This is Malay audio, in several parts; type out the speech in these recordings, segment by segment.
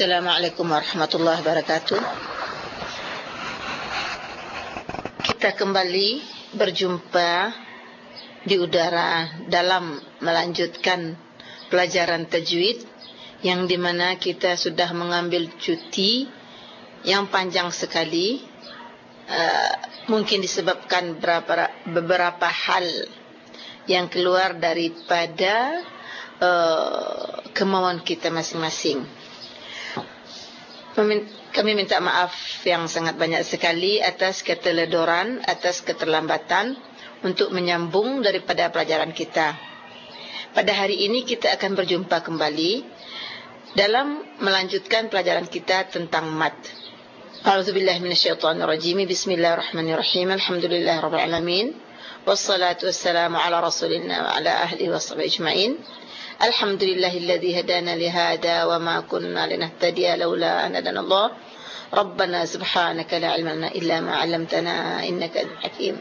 Assalamualaikum warahmatullahi wabarakatuh. Kita kembali berjumpa di udara dalam melanjutkan pelajaran tajwid yang dimana kita sudah mengambil cuti yang panjang sekali uh, mungkin disebabkan beberapa beberapa hal yang keluar daripada uh, kemauan kita masing-masing. Kami minta maaf yang sangat banyak sekali atas keteledoran, atas keterlambatan untuk menyambung daripada pelajaran kita. Pada hari ini kita akan berjumpa kembali dalam melanjutkan pelajaran kita tentang mat. A'udzubillahi minasyaitonirrajim. Bismillahirrahmanirrahim. Alhamdulillahirabbil alamin. Wassalatu wassalamu ala wa ala ahlihi ajmain. Alhamdulillahilladzi hadana li hada wa ma kunna linahtadiya laula an hadana Allah. ربنا سبحانك لا علم لنا إلا ما علمتنا إنك الحكيم.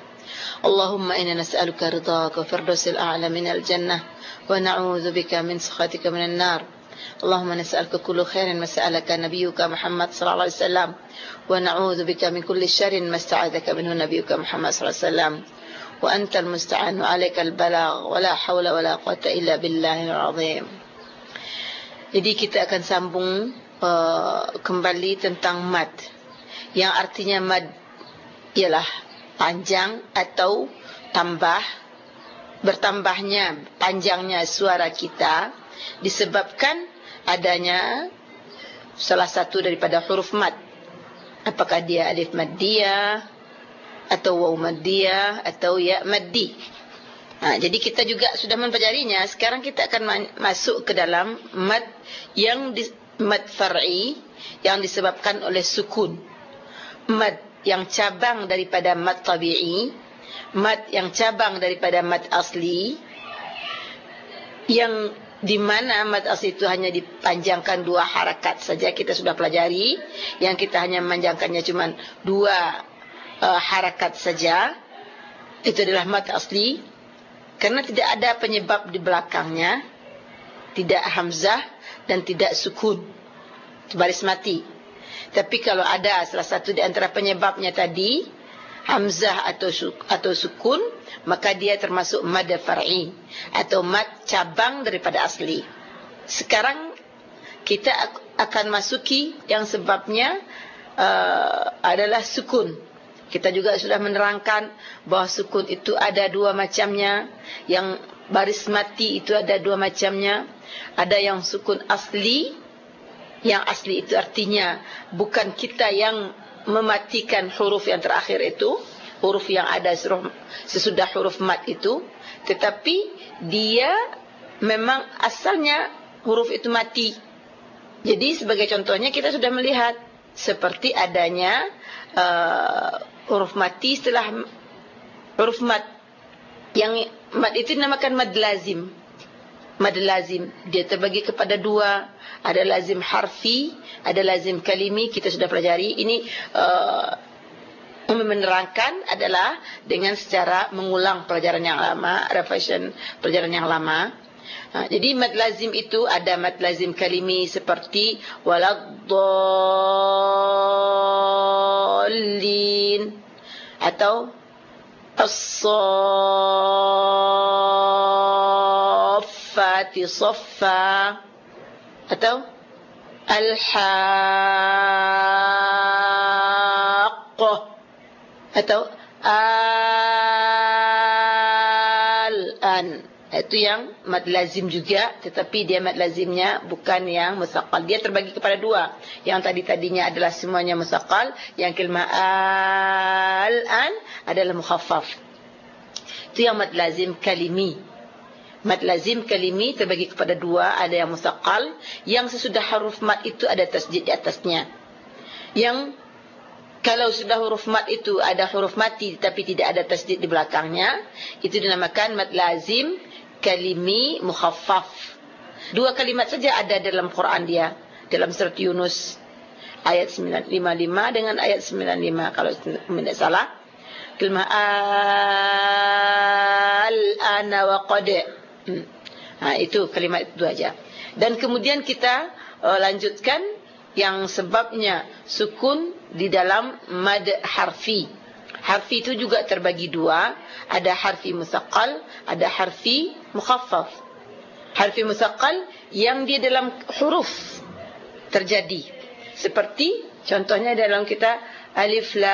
اللهم إنا نسألك رضاك وفردوس الأعلى من الجنة ونعوذ بك من سخطك من النار. اللهم نسألك كل خير ما سألك نبيك محمد صلى الله عليه وسلم. ونعوذ بك من كل شر ما استعاذك منه نبيك محمد صلى الله عليه وسلم. وأنت المستعان عليك البلاغ ولا حول ولا قوة إلا بالله العظيم Jadi kita akan sambung uh, kembali tentang mad yang artinya mad ialah panjang atau tambah bertambahnya panjangnya suara kita disebabkan adanya salah satu daripada huruf mad apakah dia alif maddiyah atau waw maddiyah atau ya maddi Ha, jadi kita juga sudah mempelajarinya. Sekarang kita akan masuk ke dalam mad yang di, mad far'i yang disebabkan oleh sukun. Mad yang cabang daripada mad tabi'i, mad yang cabang daripada mad asli yang di mana mad asli itu hanya dipanjangkan dua harakat saja kita sudah pelajari yang kita hanya memanjangkannya cuma dua uh, harakat saja. Itu adalah mad asli. Karena tidak ada penyebab di belakangnya. Tidak hamzah dan tidak sukun. Baris mati. Tapi kalau ada salah satu di antara penyebabnya tadi hamzah atau atau sukun maka dia termasuk mad far'i atau mad cabang daripada asli. Sekarang kita akan masuki yang sebabnya uh, adalah sukun kita juga sudah menerangkan bahawa sukun itu ada dua macamnya. Yang baris mati itu ada dua macamnya. Ada yang sukun asli. Yang asli itu artinya bukan kita yang mematikan huruf yang terakhir itu. Huruf yang ada sesudah huruf mat itu. Tetapi dia memang asalnya huruf itu mati. Jadi sebagai contohnya kita sudah melihat seperti adanya uh, huruf mati setelah huruf mat. Yang mat itu dinamakan mad lazim. Mad lazim. Dia terbagi kepada dua. Ada lazim harfi ada lazim kalimi. Kita sudah pelajari. Ini uh, menerangkan adalah dengan secara mengulang pelajaran yang lama revision pelajaran yang lama. Ha, jadi mad lazim itu ada mad lazim kalimi seperti waladdallin علين اتو الصفات صفا. اتو الحاق. اتو آه itu yang mad lazim juga tetapi dia mad lazimnya bukan yang musaqqal. Dia terbagi kepada dua. Yang tadi-tadinya adalah semuanya musaqqal yang kalimah al-an adalah mukhaffaf. Itu yang mad lazim kalimi. Mad lazim kalimi terbagi kepada dua ada yang musaqqal yang sesudah huruf mad itu ada tasjid di atasnya. Yang kalau sudah huruf mat itu ada huruf mati tapi tidak ada tasjid di belakangnya itu dinamakan mad lazim kalimi mukhaffaf. Dua kalimat saja ada dalam Quran dia dalam surat Yunus ayat 955 dengan ayat 95 kalau tidak salah. Kalimah al-ana wa qad. Hmm. Ha, itu kalimat itu aja. Dan kemudian kita uh, lanjutkan yang sebabnya sukun di dalam mad harfi. Harfi itu juga terbagi dua, ada harfi musaqqal, ada harfi mukhaffaf. Harfi musaqqal yang dia dalam huruf terjadi. Seperti contohnya dalam kita alif lam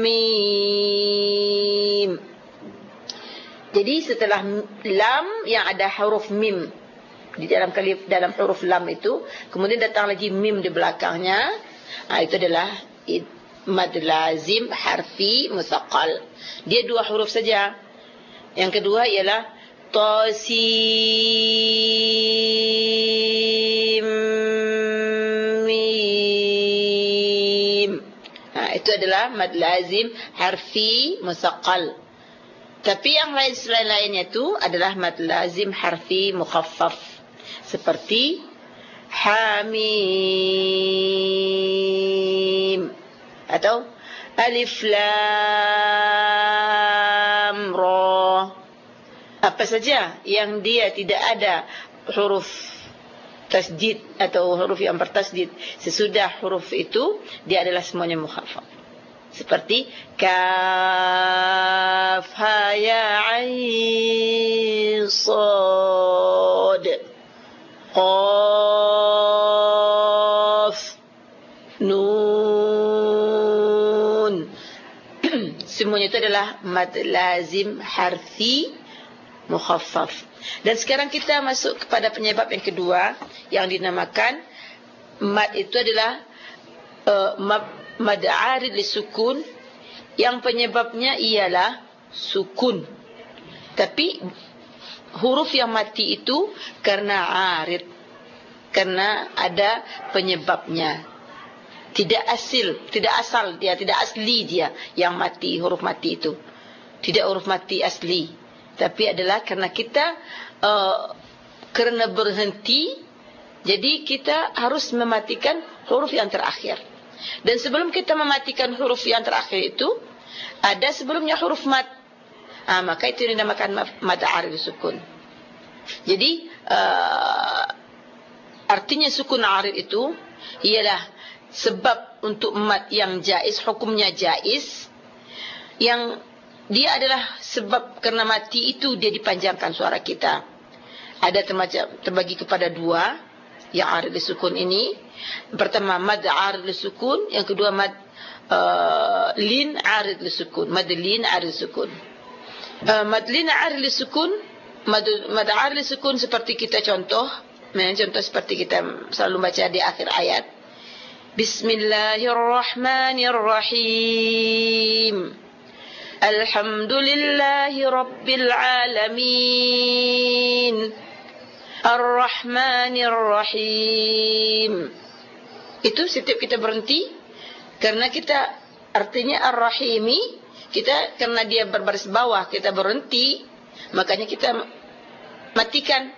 mim. Jadi setelah lam yang ada huruf mim di dalam kalif dalam huruf lam itu, kemudian datang lagi mim di belakangnya, ha, itu adalah mad lazim harfi musaqqal. Dia dua huruf saja. Yang kedua ialah tasim. Ha, itu adalah mad lazim harfi musaqqal. Tapi yang lain selain lainnya itu adalah mad lazim harfi mukhaffaf. Seperti hamim. Atau alif lam ra. Apa saja yang dia tidak ada huruf tasjid atau huruf yang bertasjid sesudah huruf itu dia adalah semuanya mukhaffaf seperti kaf ha ya ain sad qaf semuanya itu adalah mad lazim harfi mukhaffaf. Dan sekarang kita masuk kepada penyebab yang kedua yang dinamakan mad itu adalah uh, mad arid li sukun. Yang penyebabnya ialah sukun. Tapi huruf yang mati itu karena arid karena ada penyebabnya tidak asil tidak asal dia tidak asli dia yang mati huruf mati itu. Tidak huruf mati asli. Tapi adalah karena kita uh, kerana berhenti jadi kita harus mematikan huruf yang terakhir. Dan sebelum kita mematikan huruf yang terakhir itu ada sebelumnya huruf mat. Ah, maka itu dinamakan mad arid sukun. Jadi uh, artinya sukun arid itu ialah sebab untuk mad yang jaiz, hukumnya jaiz yang dia adalah sebab kerana mati itu dia dipanjangkan suara kita. Ada termacam terbagi kepada dua yang arid sukun ini. Pertama mad arid sukun, yang kedua mad uh, lin arid sukun, mad lin arid sukun. Uh, madlina arli sukun mad mad arli sukun seperti kita contoh contoh seperti kita selalu baca di akhir ayat Bismillahirrahmanirrahim. Alhamdulillahi rabbil alamin Arrahmanirrahim. Itu setiap kita berhenti karena kita artinya ar-rahimi kita karena dia berbaris bawah kita berhenti makanya kita matikan.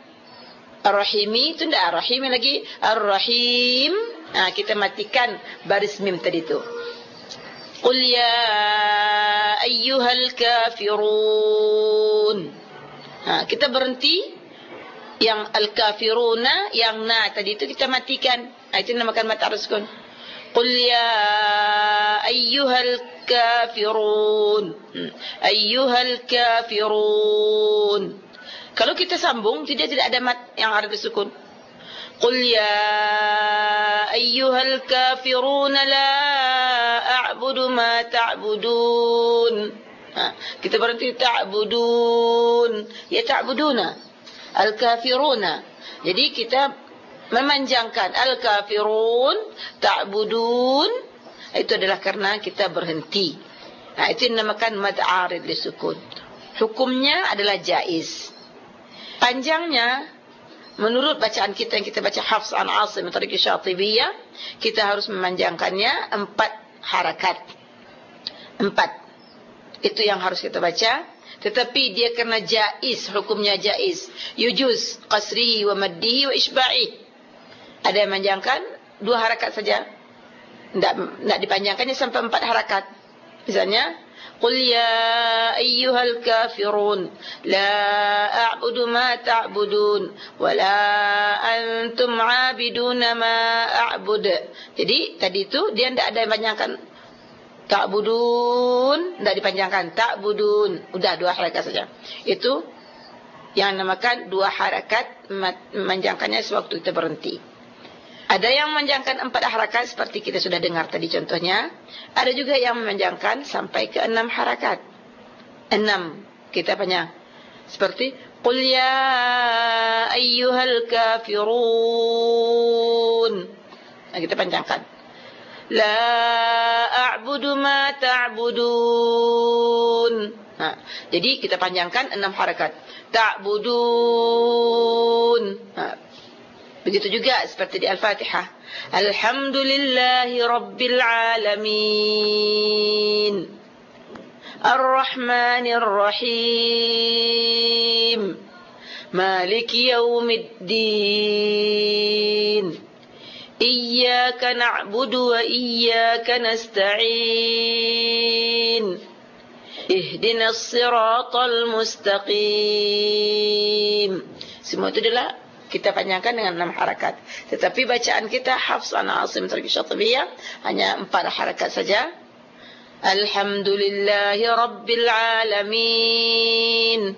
Ar-rahimi itu ndak ar-rahimi lagi? Ar-rahim nah kita matikan baris mim tadi itu qul ya ayyuhal kafirun. Nah kita berhenti. Yang al-kafiruna yang na tadi itu kita matikan. Nah, itu namakan mat arskun qul ya ayyuhal kafirun. Ayyuhal kafirun. Kalau kita sambung tidak tidak ada mat yang ada sukun qul ya kafirun la a'budu ma ta'budun ha, kita berhenti ta'budun ya ta'buduna al kafiruna jadi kita memanjangkan al kafirun ta'budun itu adalah karena kita berhenti. Nah, itu dinamakan mad arid li sukun. Hukumnya adalah jaiz. Panjangnya menurut bacaan kita yang kita baca Hafs an Asim Tariq Syatibiyah, kita harus memanjangkannya empat harakat. Empat. Itu yang harus kita baca. Tetapi dia kena jaiz, hukumnya jaiz. Yujuz qasrihi wa maddihi wa isba'i. Ada yang memanjangkan dua harakat saja tidak tidak dipanjangkannya sampai empat harakat. Misalnya قل يا أيها الكافرون لا أعبد ما تعبدون ولا أنتم عابدون ما أعبد jadi tadi tu dia tidak ada panjangkan ta'budun tidak dipanjangkan ta'budun udah dua harakat saja itu yang namakan dua harakat memanjangkannya sewaktu kita berhenti ada yang memanjangkan empat harakat seperti kita sudah dengar tadi contohnya. Ada juga yang memanjangkan sampai ke enam harakat. Enam kita panjang. Seperti Qul ya ayyuhal kafirun. Nah, kita panjangkan. La a'budu ma ta'budun. Nah, jadi kita panjangkan enam harakat. Ta'budun. Nah, Begitu juga seperti di Al-Fatihah. Alhamdulillahi Rabbil Alamin. Ar-Rahmanir Rahim. Malik Yawmiddin. Iyaka na'budu wa iyaka nasta'in. Ihdina as-siratal mustaqim. Semua itu adalah kita panjangkan dengan enam harakat. Tetapi bacaan kita Hafs an Asim Tarki Syatibiyah hanya empat harakat saja. Alhamdulillahi Rabbil Alamin.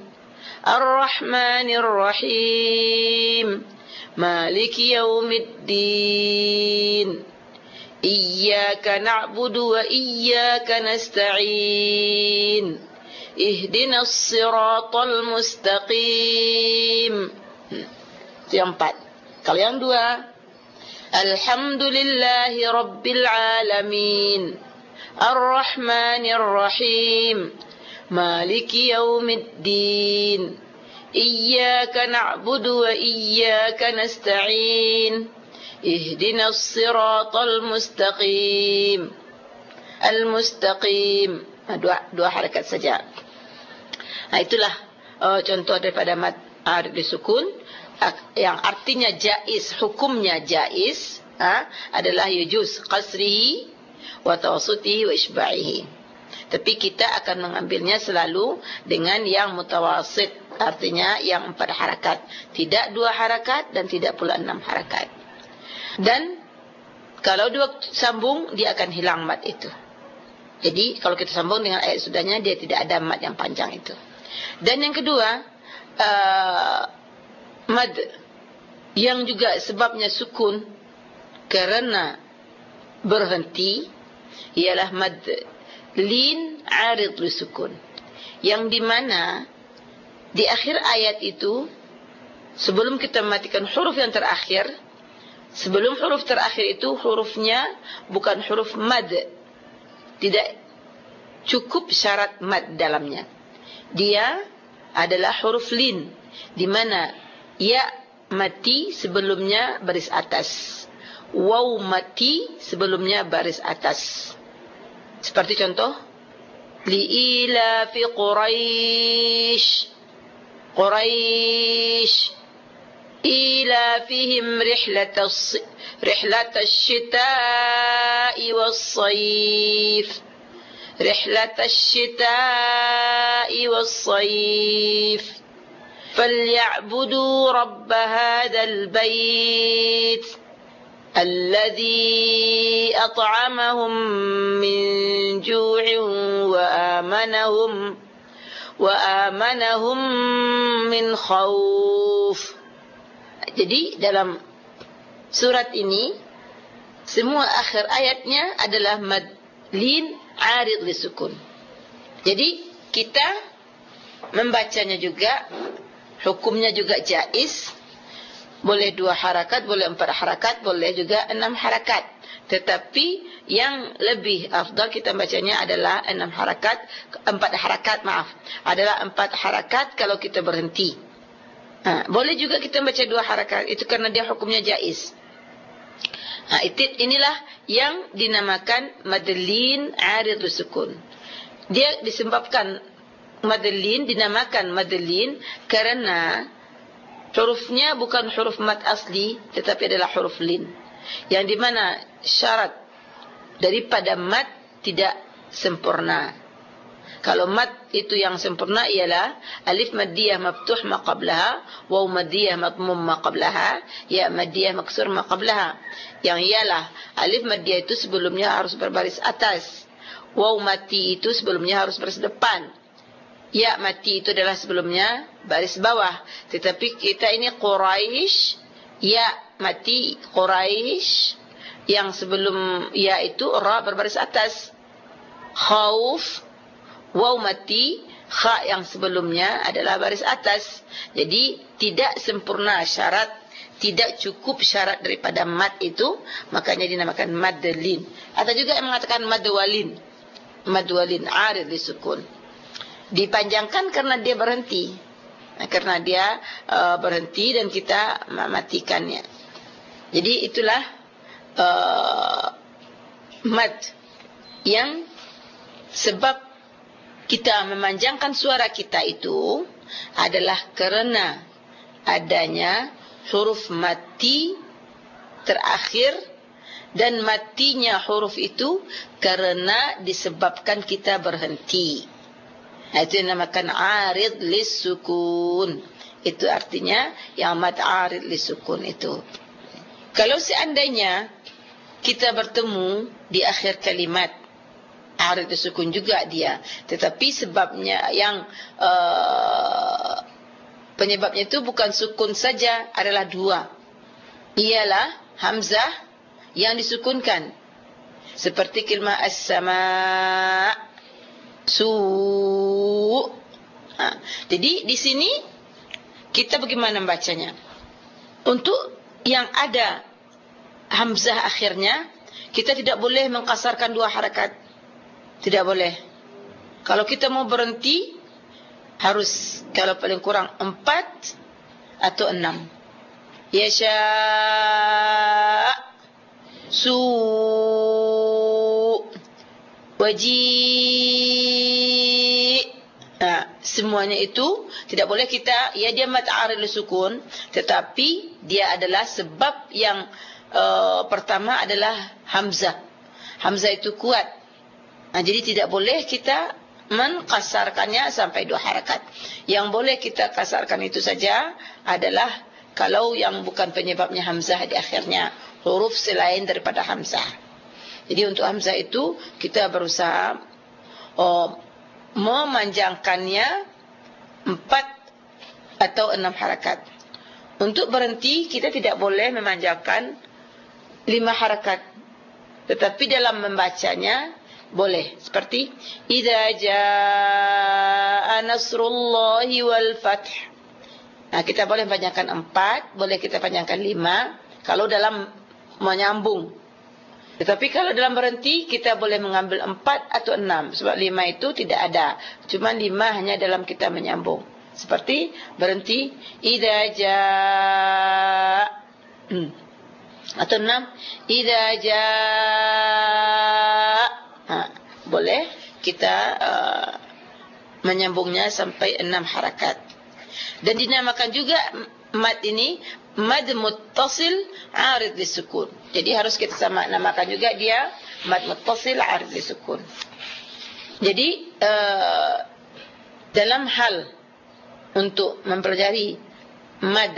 Ar-Rahmanir Rahim. Malik Yawmiddin. Iyaka na'budu wa iyaka nasta'in. Ihdina as-siratal mustaqim. Itu yang empat. Kalau yang dua. Alhamdulillahi Rabbil Alamin. Ar-Rahmanir Rahim. Maliki Yawmiddin. Iyaka na'budu wa iyaka nasta'in. Ihdina as-siratal mustaqim. Al-mustaqim. Dua, dua harakat saja. Nah, itulah uh, contoh daripada mat arif disukun yang artinya jais hukumnya jais ha, adalah yujuz qasrihi wa tawassuti wa isba'ihi tapi kita akan mengambilnya selalu dengan yang mutawasit artinya yang empat harakat. Tidak dua harakat dan tidak pula enam harakat. Dan kalau dua sambung dia akan hilang mat itu. Jadi kalau kita sambung dengan ayat sudahnya dia tidak ada mat yang panjang itu. Dan yang kedua uh, mad yang juga sebabnya sukun kerana berhenti ialah mad lin arid li sukun. Yang di mana di akhir ayat itu sebelum kita matikan huruf yang terakhir sebelum huruf terakhir itu hurufnya bukan huruf mad. Tidak cukup syarat mad dalamnya. Dia adalah huruf lin di mana ya mati sebelumnya baris atas. Waw mati sebelumnya baris atas. Seperti contoh li ila fi quraish. Quraish. Ila fihim rihlat rihlat ash-shita'i was-sayf rihlat ash-shita'i was-sayf فليعبدوا رب هذا البيت الذي أطعمهم من جوع وآمنهم وآمنهم من خوف jadi dalam surat ini semua akhir ayatnya adalah mad lin arid li sukun jadi kita membacanya juga hukumnya juga jais. Boleh dua harakat boleh empat harakat boleh juga enam harakat. Tetapi yang lebih afdal kita bacanya adalah enam harakat empat harakat maaf. Adalah empat harakat kalau kita berhenti. Ha, boleh juga kita baca dua harakat itu karena dia hukumnya jais. Ha, itu inilah yang dinamakan madlin arid sukun. Dia disebabkan madlin dinamakan madlin karena hurufnya bukan huruf mad asli tetapi adalah huruf lin yang di mana syarat daripada mad tidak sempurna Kalau mat itu yang sempurna ialah alif maddiyah maftuh ma qablaha, waw maddiyah madmum ma qablaha, ya maddiyah maksur ma qablaha. Yang ialah alif maddiyah itu sebelumnya harus berbaris atas. Waw mati itu sebelumnya harus baris depan. Ya mati itu adalah sebelumnya baris bawah. Tetapi kita ini Quraisy, ya mati Quraisy yang sebelum ya itu ra berbaris atas. Khauf waw mati kha yang sebelumnya adalah baris atas. Jadi tidak sempurna syarat, tidak cukup syarat daripada mad itu, makanya dinamakan madlin. Atau juga yang mengatakan madwalin. Madwalin arid disukun. Dipanjangkan karena dia berhenti. Nah, karena dia uh, berhenti dan kita mematikannya. Jadi itulah uh, mad yang sebab kita memanjangkan suara kita itu adalah kerana adanya huruf mati terakhir dan matinya huruf itu kerana disebabkan kita berhenti. Itu dinamakan arid lisukun. Itu artinya yang mat arid lisukun itu. Kalau seandainya kita bertemu di akhir kalimat arid sukun juga dia tetapi sebabnya yang uh, penyebabnya itu bukan sukun saja adalah dua ialah hamzah yang disukunkan seperti kalimah as-sama su ha. jadi di sini kita bagaimana membacanya untuk yang ada hamzah akhirnya kita tidak boleh mengkasarkan dua harakat tidak boleh. Kalau kita mau berhenti harus kalau paling kurang empat atau enam. Yasha su waji nah, semuanya itu tidak boleh kita ya dia mat aril sukun tetapi dia adalah sebab yang uh, pertama adalah hamzah hamzah itu kuat Nah, jadi tidak boleh kita mengkasarkannya sampai dua harakat. Yang boleh kita kasarkan itu saja adalah kalau yang bukan penyebabnya hamzah di akhirnya huruf selain daripada hamzah. Jadi untuk hamzah itu kita berusaha oh, memanjangkannya empat atau enam harakat. Untuk berhenti kita tidak boleh memanjangkan lima harakat. Tetapi dalam membacanya boleh seperti idza jaa nasrullahi wal fath nah kita boleh panjangkan empat boleh kita panjangkan lima kalau dalam menyambung tetapi kalau dalam berhenti kita boleh mengambil empat atau enam. Sebab lima itu tidak ada. Cuma lima hanya dalam kita menyambung. Seperti berhenti idza jaa hmm. atau enam idza jaa ha, boleh kita uh, menyambungnya sampai enam harakat. Dan dinamakan juga mad ini mad muttasil arid lisukun. Jadi harus kita sama namakan juga dia mad muttasil arid lisukun. Jadi uh, dalam hal untuk mempelajari mad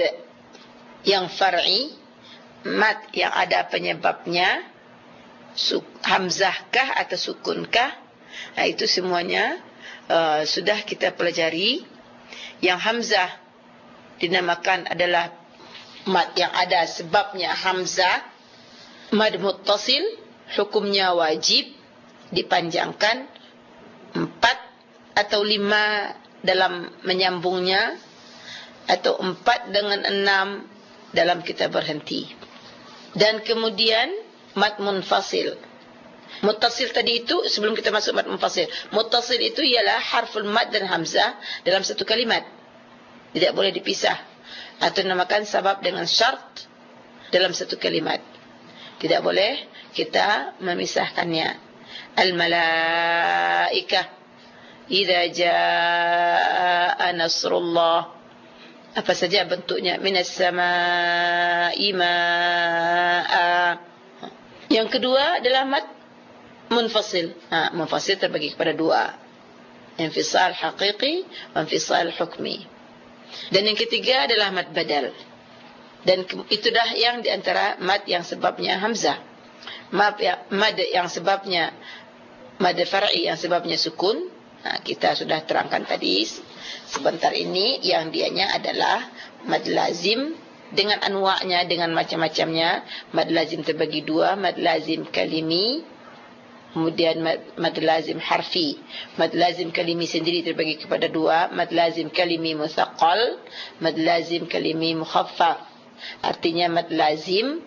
yang far'i mad yang ada penyebabnya hamzahkah atau sukunkah nah itu semuanya uh, sudah kita pelajari. Yang hamzah dinamakan adalah mad yang ada sebabnya hamzah mad muttasil hukumnya wajib dipanjangkan empat atau lima dalam menyambungnya atau empat dengan enam dalam kita berhenti dan kemudian mat munfasil. Muttasil tadi itu sebelum kita masuk mat munfasil. Muttasil itu ialah harful mad dan hamzah dalam satu kalimat. Tidak boleh dipisah. Atau namakan sabab dengan syarat dalam satu kalimat. Tidak boleh kita memisahkannya. Al-malaikah idza jaa nasrullah apa saja bentuknya minas samaa'i maa'a yang kedua adalah mat munfasil. Ha, munfasil terbagi kepada dua. infisal haqiqi infisal hukmi dan yang ketiga adalah mad badal. Dan itu dah yang di antara mad yang sebabnya hamzah. Mad ya, mad yang sebabnya mad far'i yang sebabnya sukun. Nah, kita sudah terangkan tadi. Sebentar ini yang dianya adalah mad lazim dengan anwa'nya dengan macam-macamnya. Mad lazim terbagi dua mad lazim kalimi kemudian mad, mad lazim harfi. Mad lazim kalimi sendiri terbagi kepada dua. Mad lazim kalimi musaqqal mad lazim kalimi mukhaffaf artinya mad lazim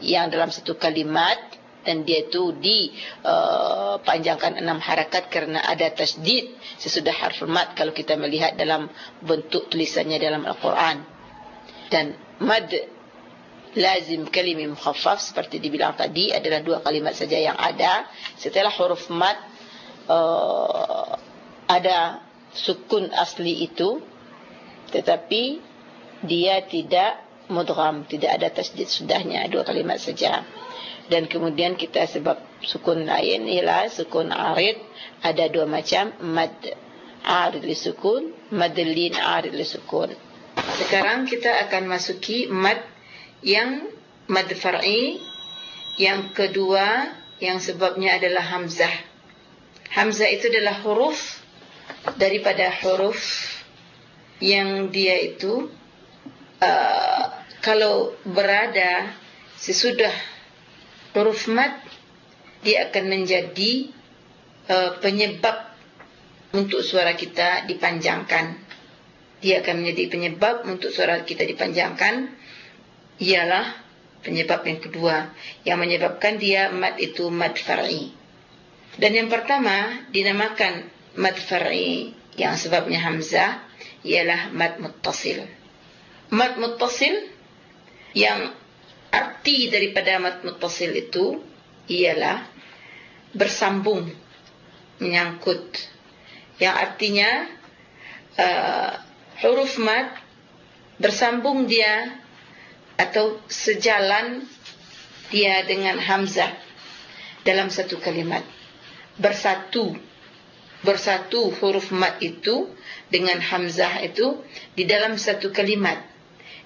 yang dalam satu kalimat dan dia itu dipanjangkan uh, enam harakat kerana ada tasdid sesudah harf mad kalau kita melihat dalam bentuk tulisannya dalam Al-Quran. Dan mad lazim kalimi mukhaffaf seperti dibilang tadi adalah dua kalimat saja yang ada. Setelah huruf mad uh, ada sukun asli itu. Tetapi dia tidak mudgham tidak ada tasdid sudahnya dua kalimat saja. Dan kemudian kita sebab sukun lain ialah sukun arid ada dua macam mad arid li sukun mad lin arid li sukun. Sekarang kita akan masuki mad yang mad far'i yang kedua yang sebabnya adalah hamzah. Hamzah itu adalah huruf daripada huruf yang dia itu uh, kalau berada sesudah huruf mad dia akan menjadi uh, penyebab untuk suara kita dipanjangkan. Dia akan menjadi penyebab untuk suara kita dipanjangkan ialah penyebab yang kedua. Yang menyebabkan dia mad itu mad far'i. Dan yang pertama dinamakan mad far'i yang sebabnya hamzah ialah mad muttasil. Mad muttasil yang arti daripada mad muttasil itu ialah bersambung menyangkut. Yang artinya uh, huruf mad bersambung dia atau sejalan dia dengan hamzah dalam satu kalimat bersatu bersatu huruf mad itu dengan hamzah itu di dalam satu kalimat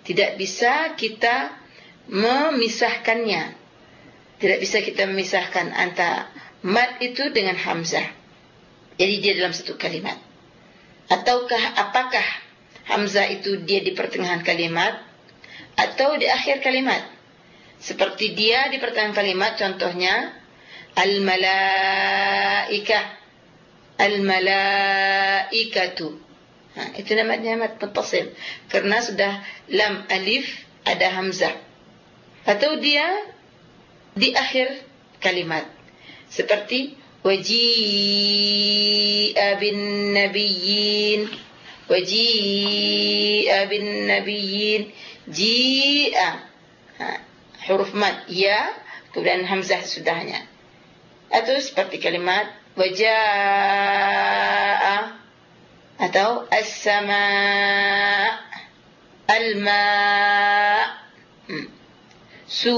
tidak bisa kita memisahkannya. Tidak bisa kita memisahkan antara mad itu dengan hamzah. Jadi dia dalam satu kalimat. Ataukah apakah hamzah itu dia di pertengahan kalimat atau di akhir kalimat? Seperti dia di pertengahan kalimat contohnya al-malaikah al-malaikatu. Ha, itu namanya mad muttasil. Karena sudah lam alif ada hamzah. Atau dia di akhir kalimat. Seperti waji'a bin nabiyyin waji'a bin nabiyyin ji'a ha, huruf mad ya kemudian hamzah sudahnya atau seperti kalimat waja'a atau as-sama' al-ma' hmm su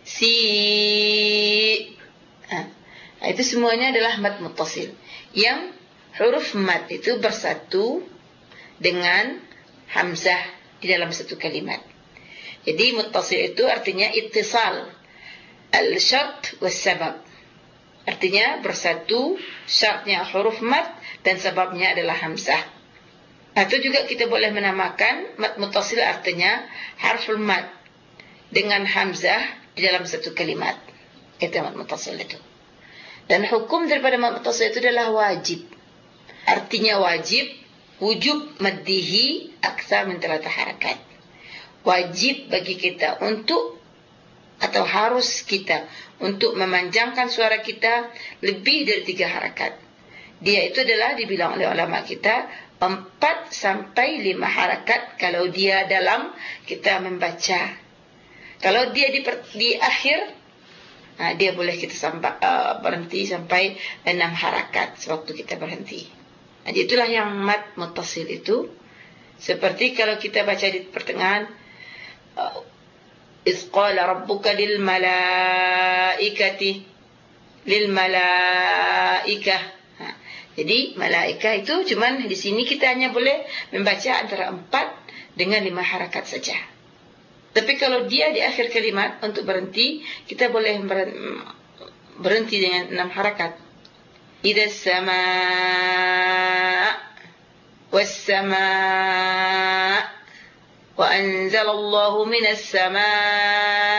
si ha. itu semuanya adalah mad muttasil yang huruf mad itu bersatu dengan hamzah di dalam satu kalimat jadi muttasil itu artinya ittisal al-syart was-sabab artinya bersatu syaratnya huruf mad dan sebabnya adalah hamzah atau juga kita boleh menamakan mat mutasil artinya harful mat dengan hamzah di dalam satu kalimat. Itu mat mutasil itu. Dan hukum daripada mat mutasil itu adalah wajib. Artinya wajib wujub maddihi aksar min talata harakat. Wajib bagi kita untuk atau harus kita untuk memanjangkan suara kita lebih dari tiga harakat. Dia itu adalah dibilang oleh ulama kita empat sampai lima harakat kalau dia dalam kita membaca. Kalau dia di, di akhir, nah, dia boleh kita sampai uh, berhenti sampai enam harakat sewaktu kita berhenti. Jadi itulah yang mat mutasil itu. Seperti kalau kita baca di pertengahan, uh, Isqala rabbuka lil malaikati lil malaikah. Ha. Jadi malaikah itu cuman di sini kita hanya boleh membaca antara empat dengan lima harakat saja. Tapi kalau dia di akhir kalimat untuk berhenti, kita boleh berhenti dengan enam harakat. Samaa was samaa wa anzalallahu minas samaa.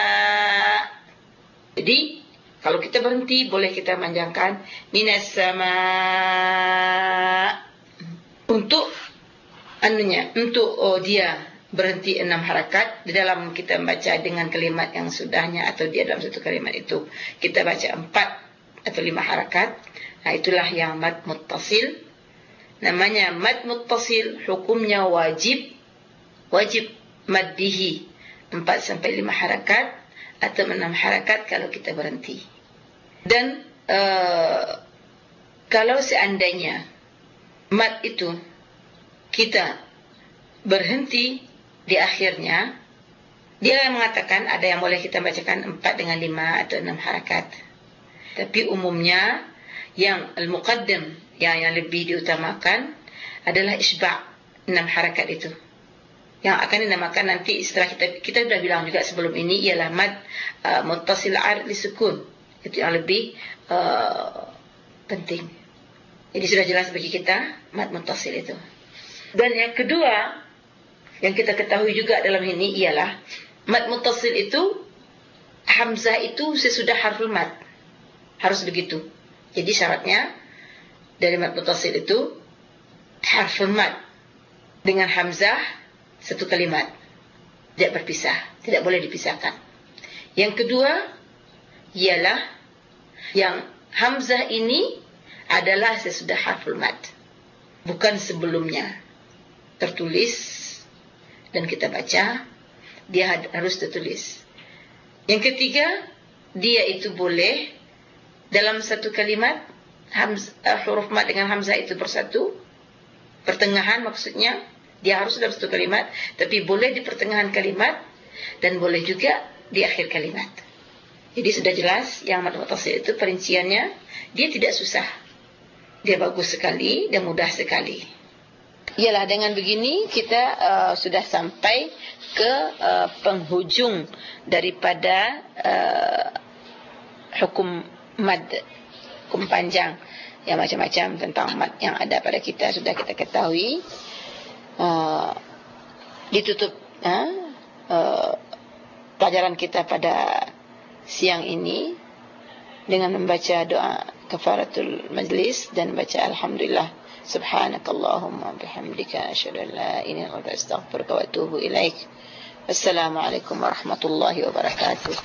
Jadi kalau kita berhenti boleh kita manjangkan. minas samaa untuk anunya untuk oh, dia berhenti enam harakat di dalam kita baca dengan kalimat yang sudahnya atau dia dalam satu kalimat itu kita baca empat atau lima harakat nah itulah yang mad muttasil. Namanya mad muttasil hukumnya wajib wajib maddihi empat sampai lima harakat atau enam harakat kalau kita berhenti. Dan uh, kalau seandainya mad itu kita berhenti di akhirnya dia mengatakan ada yang boleh kita bacakan empat dengan lima atau enam harakat. Tapi umumnya yang al-muqaddim yang yang lebih diutamakan adalah isba' enam harakat itu. Yang akan dinamakan nanti setelah kita kita sudah bilang juga sebelum ini ialah mad uh, muttasil ar li sukun. Itu yang lebih uh, penting. Jadi sudah jelas bagi kita mad muttasil itu. Dan yang kedua yang kita ketahui juga dalam ini ialah mad muttasil itu hamzah itu sesudah harful mad. Harus begitu. Jadi syaratnya dari mad muttasil itu harful mad dengan hamzah satu kalimat. Tidak berpisah, tidak boleh dipisahkan. Yang kedua ialah yang hamzah ini adalah sesudah harful mad. Bukan sebelumnya. Tertulis dan kita baca dia harus tertulis yang ketiga dia itu boleh dalam satu kalimat hamz, uh, huruf mat dengan hamzah itu bersatu. Pertengahan maksudnya dia harus dalam satu kalimat tapi boleh di pertengahan kalimat dan boleh juga di akhir kalimat. Jadi sudah jelas yang mad mutasil itu perinciannya dia tidak susah. Dia bagus sekali dan mudah sekali. Ialah dengan begini kita uh, sudah sampai ke uh, penghujung daripada uh, hukum mad hukum panjang yang macam-macam tentang mad yang ada pada kita sudah kita ketahui. Uh, ditutup uh, uh, pelajaran kita pada siang ini dengan membaca doa kafaratul majlis dan baca alhamdulillah. Subhanakallahumma bihamdika asyhadu an la ilaha illa anta astaghfiruka wa atubu ilaik. Assalamu alaikum warahmatullahi wabarakatuh.